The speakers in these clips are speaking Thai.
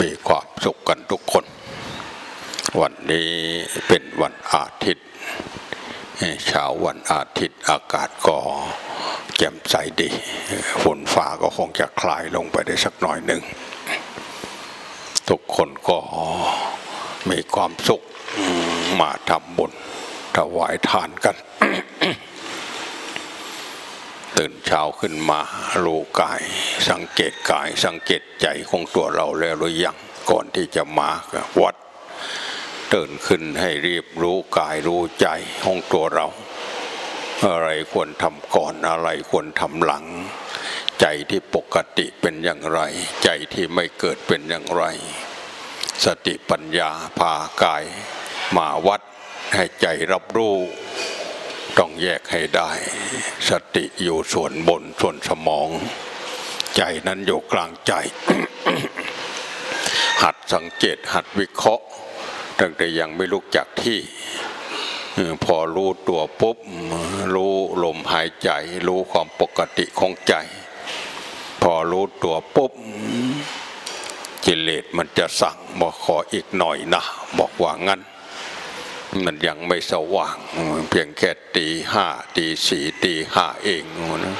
มีความสุขกันทุกคน วันนี้เป็นวันอาทิตย์เช้าวันอาทิตย์อากาศก็แจ่มใสดีฝนฟ้าก็คงจะคลายลงไปได้สักหน่อยหนึ่ง ทุกคนก็มีความสุขมาทำบุญถวายทานกัน ตื่นเช้าขึ้นมารู้กาย สังเกตกายสังเกตใจของตัวเราแล้วหรือยังก่อนที่จะมาวัดตื่นขึ้นให้รีบรู้กายรู้ใจของตัวเรา อะไรควรทำก่อนอะไรควรทำหลัง ใจที่ปกติเป็นอย่างไร ใจที่ไม่เกิดเป็นอย่างไร สติปัญญาพากายมาวัดให้ใจรับรู้ ต้องแยกให้ได้ สติอยู่ส่วนบนส่วนสมอง ใจนั้นอยู่กลางใจ หัดสังเกตหัดวิเคราะห์ ตั้งแต่ยังไม่ลุกจากที่ พอรู้ตัวปุ๊บ รู้ลมหายใจ รู้ความปกติของใจ พอรู้ตัวปุ๊บกิเลสมันจะสั่งบอกขออีกหน่อยนะ บอกว่างั้น มันยังไม่สว่าง เพียงแค่ตีห้าตีสี่ตีห้าเองนะ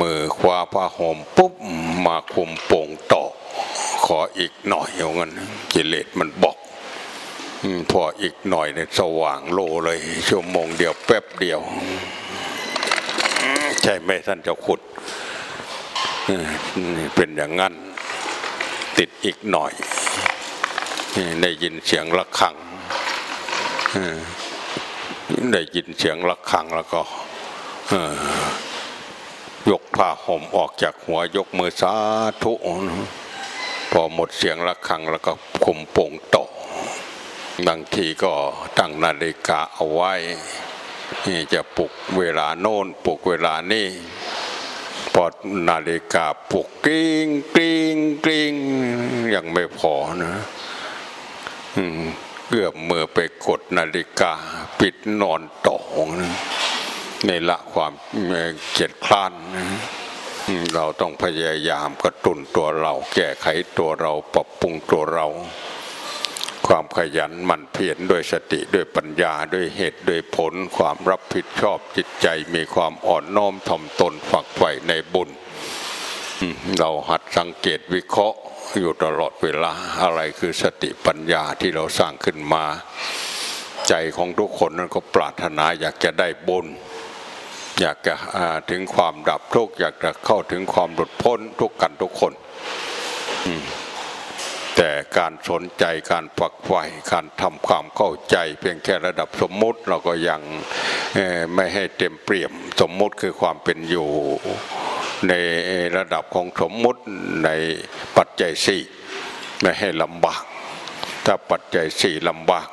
มือคว้าผ้าห่มปุ๊บมาคุมโป่งต่อขออีกหน่อยอย่างนั้นกิเลสมันบอกพออีกหน่อยเนี่ยสว่างโลเลย ชั่วโมงเดียวแป๊บเดียว ใช่ไหมท่านเจ้าขุดเป็นอย่างนั้น ติดอีกหน่อย ได้ยินเสียงะระฆังได้ยินเสียงะระฆังแล้วก็ยกผ้าห่มออกจากหัวยกมือสาธุพอหมดเสียงะระฆังแล้วก็คุมโป่งโตบางทีก็ตั้งนาฬิกาเอาไว้จะปลุกเวลาโน่นปลุกเวลานี่พอนาฬิกาปลุกกริ้งกริ้งกริ้งยังไม่พอนะ เกือบมือไปกดนาฬิกา ปิดนอนต่อนะในละความเกียดคลานนะเราต้องพยายามกระตุ้นตัวเรา แก้ไขตัวเราปรับปรุงตัวเรา ความขยันหมั่นเพียรด้วยสติด้วยปัญญาด้วยเหตุด้วยผล ความรับผิดชอบจิตใจมีความอ่อนน้อมถ่อมตนฝักใฝ่ในบุญ เราหัดสังเกตวิเคราะห์ อยู่ตลอดเวลาอะไรคือสติปัญญาที่เราสร้างขึ้นมา ใจของทุกคนนั้นก็ปรารถนาอยากจะได้บุญอยากจะถึงความดับทุกข์อยากจะเข้าถึงความหลุดพ้นทุกกันทุกคน แต่การสนใจการฝักใฝ่การทำความเข้าใจเพียงแค่ระดับสมมติเราก็ยังไม่ให้เต็มเปี่ยมสมมติคือความเป็นอยู่ ในระดับของสมมุติในปัจจัยสี่ไม่ให้ลำบาก ถ้าปัจจัยสี่ลำบาก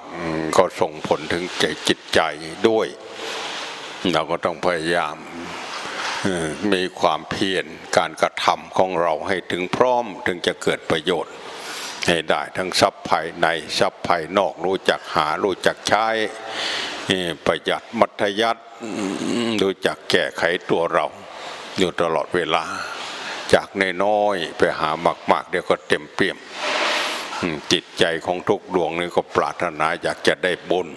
ก็ส่งผลถึงใจจิตใจด้วย เราก็ต้องพยายามมีความเพียรการกระทำของเราให้ถึงพร้อมถึงจะเกิดประโยชน์ ให้ได้ทั้งทรัพย์ภายในทรัพย์ภายนอกรู้จักหารู้จักใช้ประหยัดมัธยัติรู้จักแก้ไขตัวเรา อยู่ตลอดเวลา จากนน้อยไปหามากๆเดี๋ยวก็เต็มเปี่ยม จิตใจของทุกดวงนี่ก็ปรารถนาอยากจะได้บุญ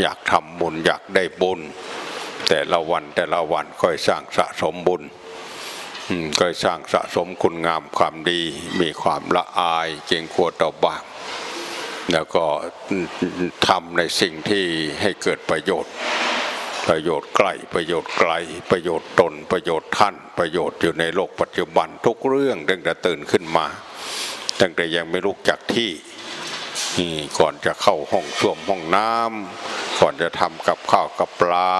อยากทำบุญอยากได้บุญ แต่ละวันแต่ละวันค่อยสร้างสะสมบุญก็สร้างสะสมคุณงามความดี มีความละอายเกรงกลัวต่อบาปแล้วก็ทำในสิ่งที่ให้เกิดประโยชน์ ประโยชน์ใกล้ประโยชน์ไกล ประโยชน์ตน ประโยชน์ท่าน ประโยชน์อยู่ในโลกปัจจุบันทุกเรื่องตั้งแต่ตื่นขึ้นมา ตั้งแต่ยังไม่ลุกจากที่ก่อนจะเข้าห้องส้วมห้องน้ำก่อนจะทำกับข้าวกับปลา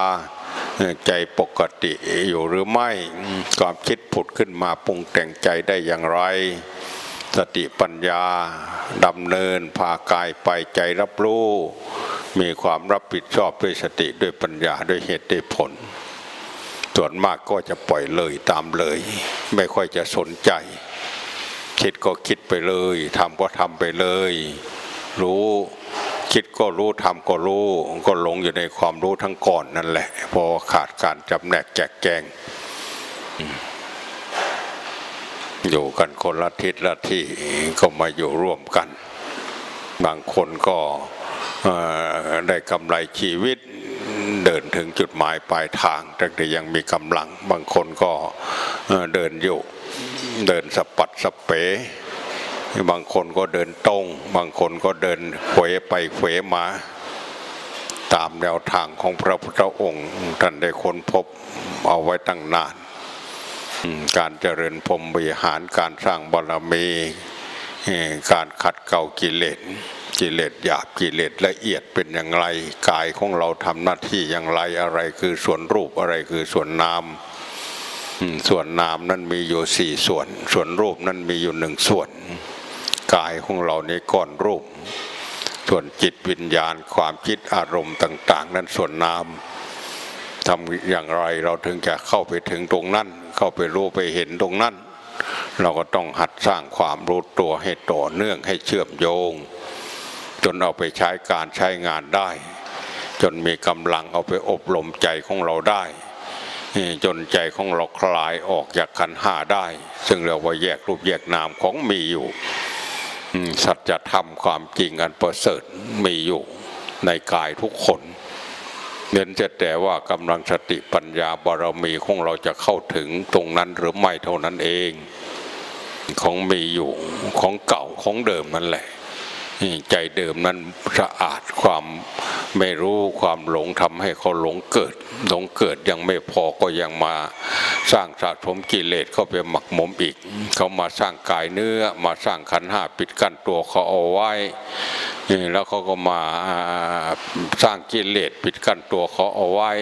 ใจปกติอยู่หรือไม่ความคิดผุดขึ้นมาปรุงแต่งใจได้อย่างไร สติปัญญาดำเนินพากายไปใจรับรู้ มีความรับผิดชอบด้วยสติด้วยปัญญาด้วยเหตุด้วยผล ส่วนมากก็จะปล่อยเลยตามเลย ไม่ค่อยจะสนใจ คิดก็คิดไปเลยทำก็ทำไปเลย รู้คิดก็รู้ทำก็รู้ก็หลงอยู่ในความรู้ทั้งก่อนนั่นแหละพราะขาดการจำแนกแจกแจง อยู่กันคนละทิศละที่ก็มาอยู่ร่วมกัน บางคนก็ได้กำไรชีวิตเดินถึงจุดหมายปลายทางแต่ยังมีกำลัง บางคนก็เดินอยู่เดินสปัดสเปบางคนก็เดินตรง บางคนก็เดินเขวไปเขวมา ตามแนวทางของพระพุทธองค์ท่านได้ค้นพบเอาไว้ตั้งนาน การเจริญพรมบริหารการสร้างบารมีการขัดเกลากิเลสกิเลสหยาบกิเลสละเอียดเป็นอย่างไร กายของเราทำหน้าที่อย่างไรอะไรคือส่วนรูปอะไรคือส่วนนามส่วนนามนั้นมีอยู่สี่ส่วน ส่วนรูปนั้นมีอยู่หนึ่งส่วน กายของเราในก้อนรูป ส่วนจิตวิญญาณความคิดอารมณ์ต่าง ๆ นั้นส่วนนาม ทำอย่างไรเราถึงจะเข้าไปถึงตรงนั้น เข้าไปรู้ไปเห็นตรงนั้น เราก็ต้องหัดสร้างความรู้ตัวให้ต่อเนื่องให้เชื่อมโยง จนเอาไปใช้การใช้งานได้ จนมีกำลังเอาไปอบรมใจของเราได้ จนใจของเราคลายออกจากขันห้าได้ ซึ่งเราว่าแยกรูปแยกนามของมีอยู่สัจธรรมความจริงอันประเสริฐมีอยู่ในกายทุกคน เน้นจะแต่ว่ากำลังสติปัญญาบารมีของเราจะเข้าถึงตรงนั้นหรือไม่เท่านั้นเอง ของมีอยู่ของเก่าของเดิมนั่นแหละ ใจเดิมนั้นสะอาดความไม่รู้ความหลงทำให้เขาหลงเกิด หลงเกิดยังไม่พอก็ยังมาสร้างสะสมกิเลสเข้าไปหมักหมมอีก เขามาสร้างกายเนื้อมาสร้างขันห้าปิดกั้นตัวเขาเอาไว้แล้วเขาก็มาสร้างกิเลสปิดกั้นตัวเขาเอาไว้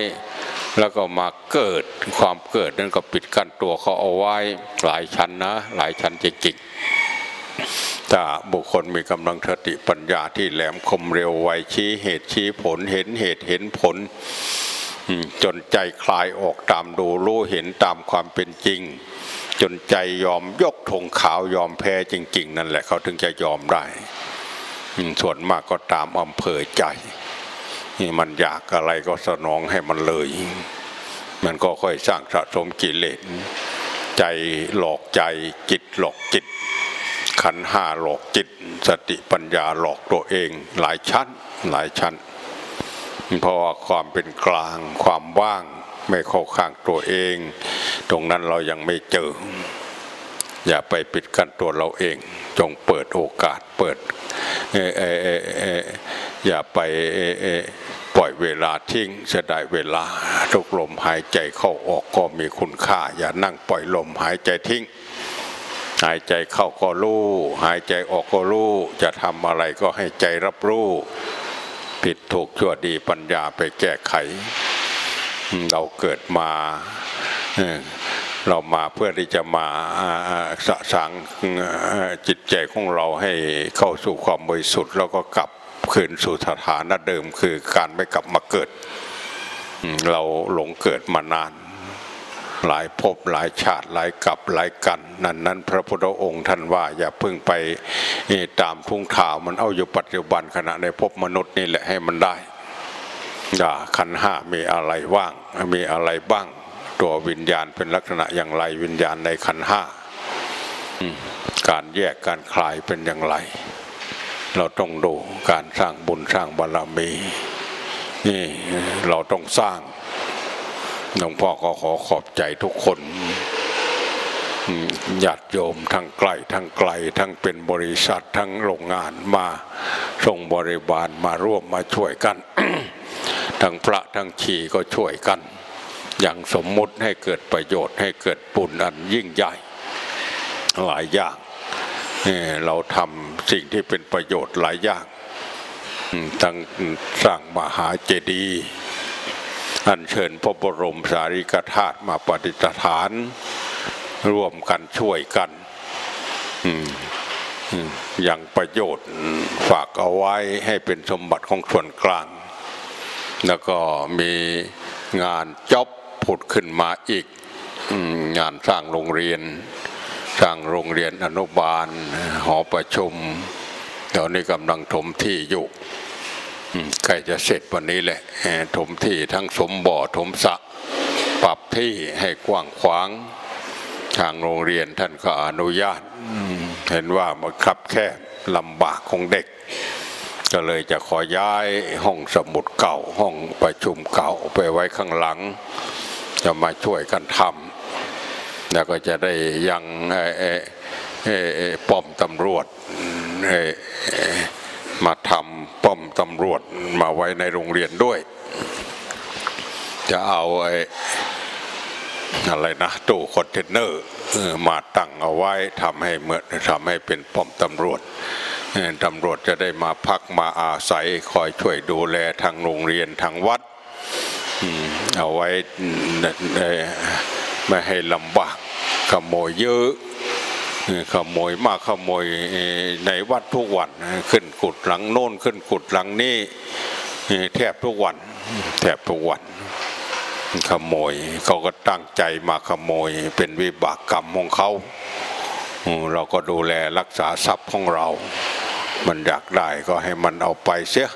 แล้วก็มาเกิดความเกิดนั่นก็ปิดกั้นตัวเขาเอาไว้หลายชั้นนะ หลายชั้นจริงๆ ถ้าบุคคลมีกำลังสติปัญญาที่แหลมคมเร็วไวชี้เหตุชี้ผลเห็นเหตุเห็นผลจนใจคลายออกตามดูรู้เห็นตามความเป็นจริง จนใจยอมยกธงขาวยอมแพ้จริง ๆ นั่นแหละเขาถึงจะยอมได้ส่วนมากก็ตามอำเภอใจมันอยากอะไรก็สนองให้มันเลย มันก็ค่อยสร้างสะสมกิเลสใจหลอกใจจิตหลอกจิต ขันห้าหลอกจิต สติปัญญาหลอกตัวเอง หลายชั้นหลายชั้น เพราะว่าความเป็นกลางความว่างไม่เข้าข้างตัวเอง ตรงนั้นเรายังไม่เจอ อย่าไปปิดกั้นตัวเราเอง จงเปิดโอกาสเปิดอย่าไปปล่อยเวลาทิ้งเสียดายเวลาทุกลมหายใจเข้าออกก็มีคุณค่า อย่านั่งปล่อยลมหายใจทิ้ง หายใจเข้าก็รู้หายใจออกก็รู้จะทำอะไรก็ให้ใจรับรู้ ผิดถูกชั่วดีปัญญาไปแก้ไข เราเกิดมาเรามาเพื่อที่จะมาสะสางจิตใจของเราให้เข้าสู่ความบริสุทธิ์แล้วก็กลับคืนสู่สถานะเดิมคือการไม่กลับมาเกิด เราหลงเกิดมานาน หลายภพหลายชาติหลายกับหลายกัน นั้นนั้นพระพุทธองค์ท่านว่าอย่าเพิ่งไปตามทุ่งข่าวมันเอาอยู่ปัจจุบันขณะในภพมนุษย์นี่แหละให้มันได้อย่าขันห้ามีอะไรว่าง มีอะไรบ้าง ตัววิญญาณเป็นลักษณะอย่างไรวิญญาณในขันห้าการแยกการคลายเป็นอย่างไร เราต้องดูการสร้างบุญสร้างบารมีนี่เราต้องสร้าง หลวงพ่อก็ขอขอบใจทุกคนญาติโยมทั้งไกล้ทั้งไกลทั้งเป็นบริษัททั้งโรงงานมาส่งบริบาลมาร่วมมาช่วยกัน ทั้งพระทั้งชีก็ช่วยกัน อย่างสมมุติให้เกิดประโยชน์ให้เกิดปุญอันยิ่งใหญ่หลายอย่างเราทำสิ่งที่เป็นประโยชน์หลายอย่างทั้งสร้างมหาเจดีย์ อัญเชิญพระบรมสารีกธาตุมาปฏิฐาน ร่วมกันช่วยกันอย่างประโยชน์ฝากเอาไว้ให้เป็นสมบัติของส่วนกลาง แล้วก็มีงานจ็อบผุดขึ้นมาอีกงานสร้างโรงเรียน สร้างโรงเรียนอนุบาล หอประชุมเดี๋ยวนี้กำลังถมที่อยู่ ใกล้จะเสร็จวันนี้แหละถมที่ทั้งสมบ่อถมสะปรับที่ให้กว้างขวาง ทางโรงเรียนท่านก็อนุญาตเห็นว่ามันคับแคบลำบากของเด็ก ก็เลยจะขอย้ายห้องสมุดเก่าห้องประชุมเก่าไปไว้ข้างหลัง จะมาช่วยกันทำแล้วก็จะได้ยังป้อมตำรวจ มาทำป้อมตำรวจมาไว้ในโรงเรียนด้วย จะเอาไอ้อะไรนะตู้คอนเทนเนอร์มาตั้งเอาไว้ทำให้เหมือนทำให้เป็นป้อมตำรวจตำรวจจะได้มาพักมาอาศัยคอยช่วยดูแลทางโรงเรียนทางวัดเอาไว้ไม่ให้ลำบากขโมยเยอะ ขโมยมากขโมยในวัดทุกวันขึ้นกุดหลังโน่นขึ้นกุดหลังนี้แทบทุกวัน แทบทุกวัน ขโมยเขาก็ตั้งใจมาขโมยเป็นวิบากกรรมของเขาเราก็ดูแลรักษาทรัพย์ของเรา มันอยากได้ก็ให้มันเอาไปเสีย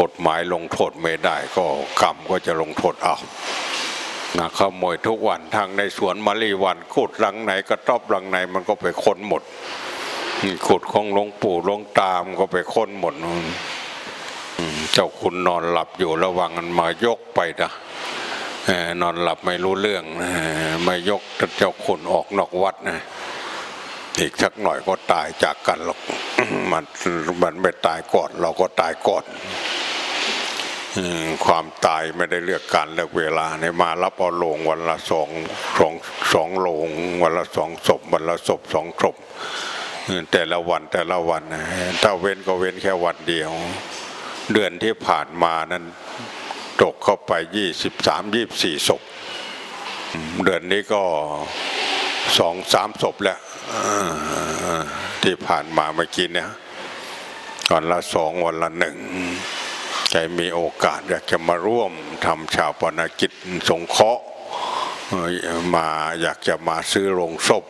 กฎหมายลงโทษไม่ได้ก็กรรมก็จะลงโทษเอา นะขโมยทุกวันทางในสวนมะลิวันขุดหลังไหนกระต๊อบหลังไหนมันก็ไปค้นหมดขุดของหลวงปู่หลวงตามก็ไปค้นหมดเจ้าคุณนอนหลับอยู่ระวังมันมายกไปนะนอนหลับไม่รู้เรื่องมายกเจ้าคุณออกนอกวัดนะอีกสักหน่อยก็ตายจากกันหรอกมันมันไม่ตายก่อน เราก็ตายก่อน ความตายไม่ได้เลือกการเลือกเวลาในมารับเอาลงวันละสองสองสองลงวันละสองศพวันละศพสองศพแต่ละวันแต่ละวันถ้าเว้นก็เว้นแค่วันเดียว เดือนที่ผ่านมานั้นตกเข้าไปยี่สิบสามยี่สี่ศพเดือนนี้ก็สองสามศพแล้วที่ผ่านมาเมื่อกี้เนี่ยวันละสองวันละหนึ่ง ใครมีโอกาสอยากจะมาร่วมทำชาวปนกิจสงเคราะห์มาอยากจะมาซื้อโรงศพ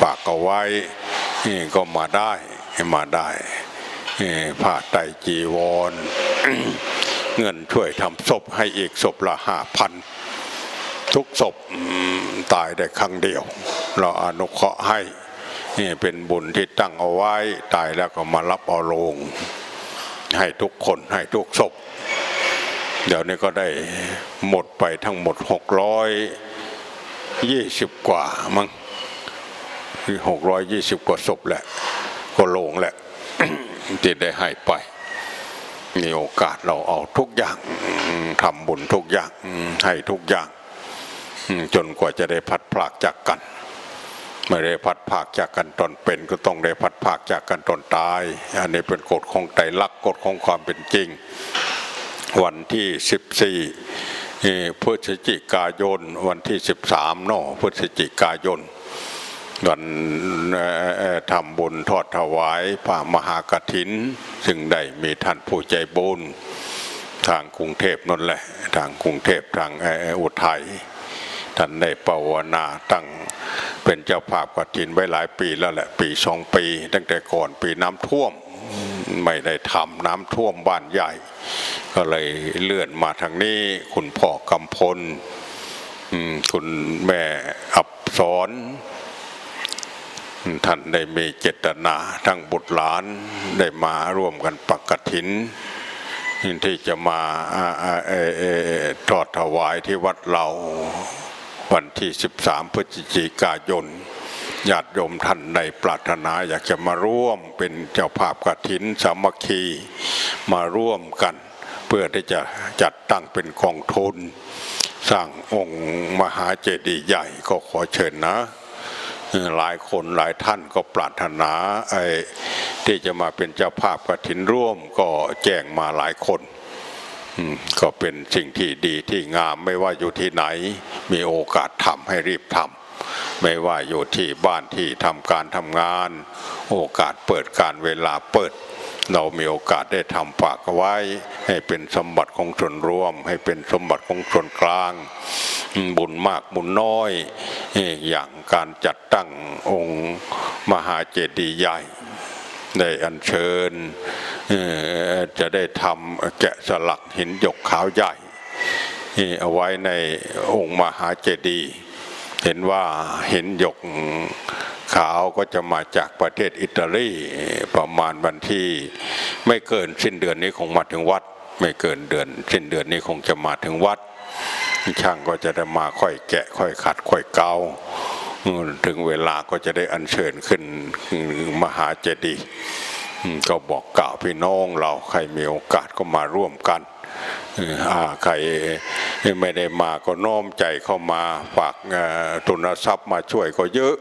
ฝากเอาไว้ก็มาได้มาได้ผ้าไตจีวร เงินช่วยทำศพให้อีกศพละห้าพันทุกศพตายได้ครั้งเดียว เราอนุเคราะห์ให้นี่เป็นบุญที่ตั้งเอาไว้ ตายแล้วก็มารับเอาลง ให้ทุกคนให้ทุกศพ เดี๋ยวนี้ก็ได้หมดไปทั้งหมดหกร้อยยี่สิบกว่ามั้งหกร้อยยี่สิบกว่าศพแหละ ก็ลงแหละที่ได้ให้ไป มีโอกาสเราเอาทุกอย่างทำบุญทุกอย่างให้ทุกอย่าง จนกว่าจะได้พัดพลากจากกัน ไม่ได้พัดภาคจากกันตอนเป็นก็ต้องได้พัดภาคจากกันตอนตาย อันนี้เป็นกฎของไตรลักษณ์กฎของความเป็นจริง วันที่สิบสี่พฤศจิกายน วันที่สิบสามเนาะพฤศจิกายนวันทำบุญทอดถวายพระมหากถิน ซึ่งได้มีท่านผู้ใจบุญทางกรุงเทพนั่นแหละ ทางกรุงเทพทางอุทัยท่านได้ปวนาตั้ง เป็นเจ้าภาพกฐินไว้หลายปีแล้วแหละปีสองปี ตั้งแต่ก่อนปีน้ำท่วมไม่ได้ทำน้ำท่วมบ้านใหญ่ ก็เลยเลื่อนมาทางนี้ คุณพ่อกำพลคุณแม่อับสอนท่านได้มีเจตนาทั้งบุตรหลานได้มาร่วมกันปักกฐินที่จะมาทอดถวายที่วัดเรา วันที่ 13 พฤศจิกายนญาติโยมท่านในปรารถนาอยากจะมาร่วมเป็นเจ้าภาพกฐินสามัคคีมาร่วมกัน เพื่อที่จะจัดตั้งเป็นกองทุน สร้างองค์มหาเจดีย์ใหญ่ก็ขอเชิญนะ หลายคนหลายท่านก็ปรารถนาไอ้ที่จะมาเป็นเจ้าภาพกฐินร่วมก็แจ้งมาหลายคน ก็เป็นสิ่งที่ดีที่งามไม่ว่าอยู่ที่ไหน มีโอกาสทำให้รีบทำไม่ว่าอยู่ที่บ้านที่ทำการทำงาน โอกาสเปิดการเวลาเปิด เรามีโอกาสได้ทำฝากไว้ ให้เป็นสมบัติของส่วนรวม ให้เป็นสมบัติของส่วนกลางบุญมากบุญน้อย อย่างการจัดตั้งองค์มหาเจดีย์ใหญ่ ได้อัญเชิญ จะได้ทำแกะสลักหินหยกขาวใหญ่เอาไว้ในองค์มหาเจดีย์เห็นว่าห็นหยกขาวก็จะมาจากประเทศอิตาลีประมาณวันที่ ไม่เกินสิ้นเดือนนี้คงมาถึงวัด ไม่เกินเดือน สิ้นเดือนนี้คงจะมาถึงวัด ช่างก็จะได้มาค่อยแกะค่อยขัดค่อยเกาถึงเวลาก็จะได้อัญเชิญขึ้นมหาเจดีย์ ก็บอกกล่าวพี่น้องเราใครมีโอกาสก็มาร่วมกันใครไม่ได้มาก็น้อมใจเข้ามาฝากทุนทรัพย์มาช่วยก็เยอะ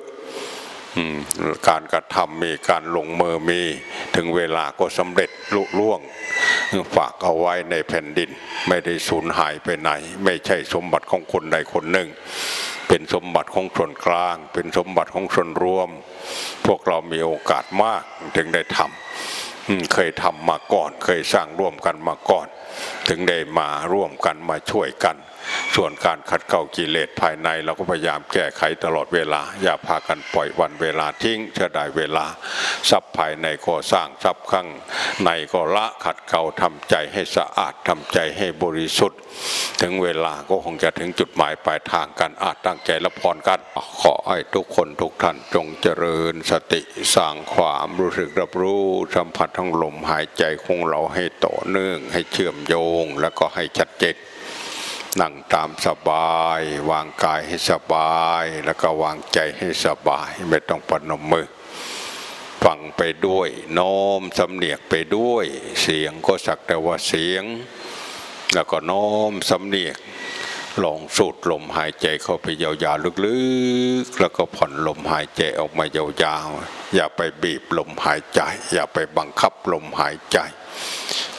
การกระทำมีการลงมือมีถึงเวลาก็สำเร็จลุล่วง ฝากเอาไว้ในแผ่นดิน ไม่ได้สูญหายไปไหน ไม่ใช่สมบัติของคนใดคนหนึ่ง เป็นสมบัติของส่วนกลาง เป็นสมบัติของส่วนรวม พวกเรามีโอกาสมากถึงได้ทำ เคยทำมาก่อน เคยสร้างร่วมกันมาก่อน ถึงได้มาร่วมกันมาช่วยกัน ส่วนการขัดเกลากิเลสภายในเราก็พยายามแก้ไขตลอดเวลา อย่าพากันปล่อยวันเวลาทิ้งจะได้เวลาทรัพย์ภายในก็สร้างทรัพย์ข้างในก็ละขัดเกลาทำใจให้สะอาดทำใจให้บริสุทธิ์ ถึงเวลาก็คงจะถึงจุดหมายปลายทางกันอาจตั้งใจละพรกันขอให้ทุกคนทุกท่านจงเจริญสติสร้างความรู้สึกรับรู้สัมผัสทั้งลมหายใจของเราให้ต่อเนื่อง ให้เชื่อมโยงแล้วก็ให้ชัดเจนนั่งตามสบาย วางกายให้สบาย แล้วก็วางใจให้สบาย ไม่ต้องปนมมือฟังไปด้วยน้อมสำเนียกไปด้วย เสียงก็สักแต่ว่าเสียง แล้วก็น้อมสำเนียกลองสูดลมหายใจเข้าไปยาวๆลึกๆ แล้วก็ผ่อนลมหายใจออกมายาวๆ อย่าไปบีบลมหายใจ อย่าไปบังคับลมหายใจ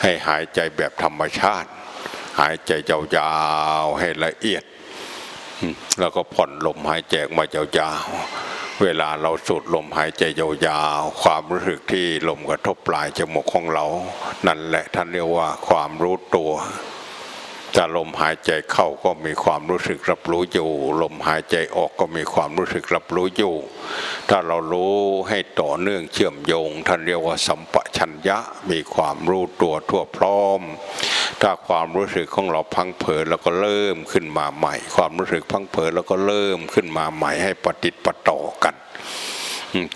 ให้หายใจแบบธรรมชาติ หายใจยาวๆให้ละเอียด แล้วก็ผ่อนลมหายใจมายาวๆเวลาเราสูดลมหายใจยาวๆความรู้สึกที่ลมกระทบปลายจมูกของเรา นั่นแหละท่านเรียกว่าความรู้ตัว จะลมหายใจเข้าก็มีความรู้สึกรับรู้อยู่ ลมหายใจออกก็มีความรู้สึกรับรู้อยู่ ถ้าเรารู้ให้ต่อเนื่องเชื่อมโยง ท่านเรียกว่าสัมปชัญญะมีความรู้ตัวทั่วพร้อม ถ้าความรู้สึกของเราพังเผยแล้วก็เริ่มขึ้นมาใหม่ ความรู้สึกพังเผยแล้วก็เริ่มขึ้นมาใหม่ให้ปฏิติปต่อกัน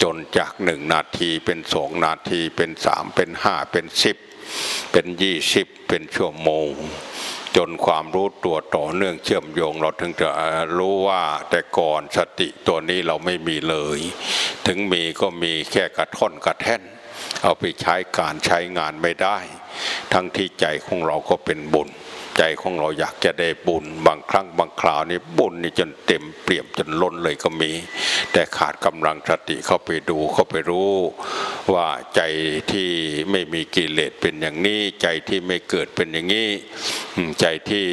จนจากหนึ่งนาทีเป็นสองนาทีเป็นสามเป็นห้าเป็นสิบเป็นยี่สิบเป็นชั่วโมง จนความรู้ตัวต่อเนื่องเชื่อมโยง เราถึงจะรู้ว่าแต่ก่อนสติตัวนี้เราไม่มีเลย ถึงมีก็มีแค่กระท่อนกระแท่น เอาไปใช้การใช้งานไม่ได้ ทั้งที่ใจของเราก็เป็นบุญ ใจของเราอยากจะได้บุญ บางครั้งบางคราวนี่บุญนี่จนเต็มเปี่ยมจนล้นเลยก็มี แต่ขาดกำลังสติเข้าไปดูเข้าไปรู้ว่าใจที่ไม่มีกิเลสเป็นอย่างนี้ ใจที่ไม่เกิดเป็นอย่างนี้ใจที่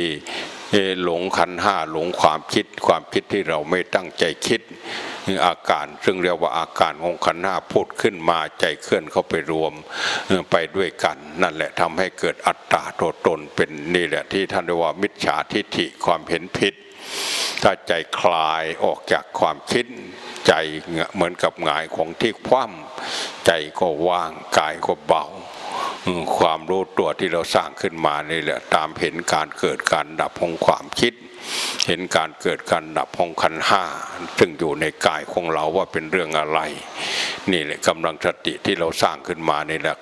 หลงขันห้าหลงความคิด ความคิดที่เราไม่ตั้งใจคิด อาการซึ่งเรียกว่าอาการของขันห้าพูดขึ้นมาใจเคลื่อนเข้าไปรวมไปด้วยกัน นั่นแหละทำให้เกิดอัตตาตัวตนเป็นนี่แหละที่ท่านเรียกว่ามิจฉาทิฏฐิความเห็นผิด ถ้าใจคลายออกจากความคิดใจเหมือนกับหงายของที่คว่ำใจก็ว่างกายก็เบาความรู้ตัวที่เราสร้างขึ้นมานี่แหละตามเห็นการเกิดการดับของความคิด เห็นการเกิดการดับของขันห้าซึ่งอยู่ในกายของเราว่าเป็นเรื่องอะไร นี่แหละกำลังสติที่เราสร้างขึ้นมานี่แหละ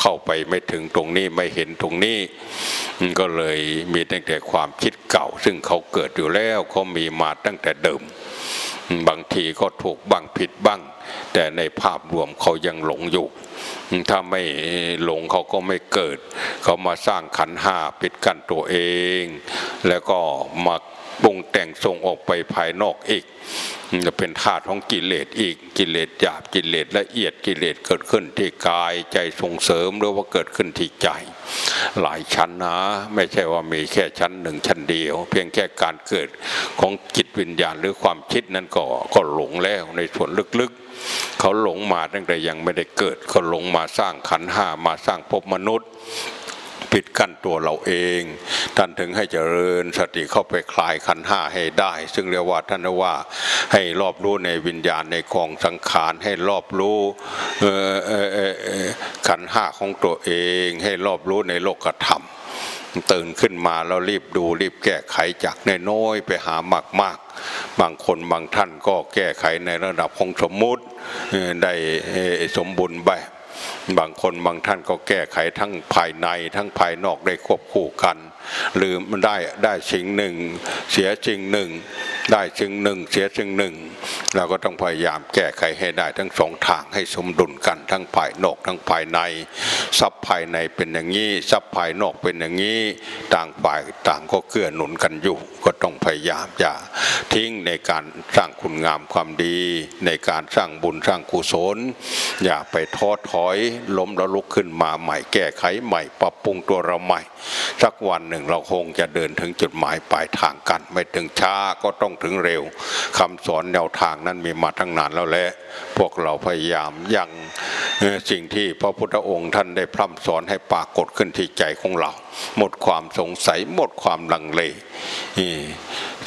เข้าไปไม่ถึงตรงนี้ไม่เห็นตรงนี้ก็เลยมีตั้งแต่ความคิดเก่า ซึ่งเขาเกิดอยู่แล้วเขามีมาตั้งแต่เดิม บางทีก็ถูกบ้างผิดบ้าง แต่ในภาพรวมเขายังหลงอยู่ถ้าไม่หลงเขาก็ไม่เกิด เขามาสร้างขันห้าปิดกั้นตัวเอง แล้วก็มา ปรุงแต่งส่งออกไปภายนอกอีกจะเป็นธาตุของกิเลสอีกกิเลสหยาบกิเลสละเอียดกิเลสเกิดขึ้นที่กายใจส่งเสริมหรือว่าเกิดขึ้นที่ใจ หลายชั้นนะ ไม่ใช่ว่ามีแค่ชั้นหนึ่งชั้นเดียว เพียงแค่การเกิดของจิตวิญญาณหรือความคิดนั้นก็ก็หลงแล้วในส่วนลึกๆ เขาหลงมาตั้งแต่ยังไม่ได้เกิดเขาหลงมาสร้างขันห้ามาสร้างภพมนุษย์ ปิดกั้นตัวเราเองท่านถึงให้เจริญสติเข้าไปคลายขันห้าให้ได้ ซึ่งเรียกว่าท่านว่าให้รอบรู้ในวิญญาณในกองสังขารให้รอบรู้ขันห้าของตัวเอง ให้รอบรู้ในโลกธรรมตื่นขึ้นมาแล้วรีบดูรีบแก้ไขจากในน้อยไปหามากๆบางคนบางท่านก็แก้ไขในระดับของสมมุติได้สมบูรณ์แบบ บางคนบางท่านก็แก้ไขทั้งภายในทั้งภายนอกได้ควบคู่กันหรือมันได้ได้สิ่งหนึ่ง เสียสิ่งหนึ่ง ได้สิ่งหนึ่งเสียสิ่งหนึ่ง เราก็ต้องพยายามแก้ไขให้ได้ทั้งสองทางให้สมดุลกันทั้งภายนอกทั้งภายในทรัพย์ภายในเป็นอย่างนี้ทรัพย์ภายนอกเป็นอย่างนี้ต่างฝ่ายต่างก็เกื้อหนุนกันอยู่ ก็ต้องพยายามอย่าทิ้งในการสร้างคุณงามความดี ในการสร้างบุญสร้างกุศล อย่าไปท้อถอยล้มแล้วลุกขึ้นมาใหม่แก้ไขใหม่ปรับปรุงตัวเราใหม่ สักวันหนึ่งเราคงจะเดินถึงจุดหมายปลายทางกัน ไม่ถึงช้าก็ต้องถึงเร็วคำสอนแนวทางนั้นมีมาทั้งนานแล้วแหละพวกเราพยายามยังสิ่งที่พระพุทธองค์ท่านได้พร่ำสอนให้ปรากฏขึ้นที่ใจของเรา หมดความสงสัยหมดความลังเล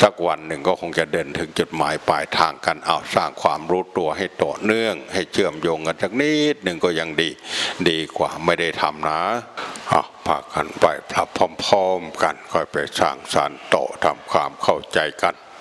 สักวันหนึ่งก็คงจะเดินถึงจุดหมายปลายทางกันเอาสร้างความรู้ตัวให้ต่อเนื่อง ให้เชื่อมโยงกันสักนิดหนึ่งก็ยังดี ดีกว่าไม่ได้ทำนะเอาพากันไปพระพร้อมๆกันค่อยไปสร้างสรรค์ต่อทำความเข้าใจกัน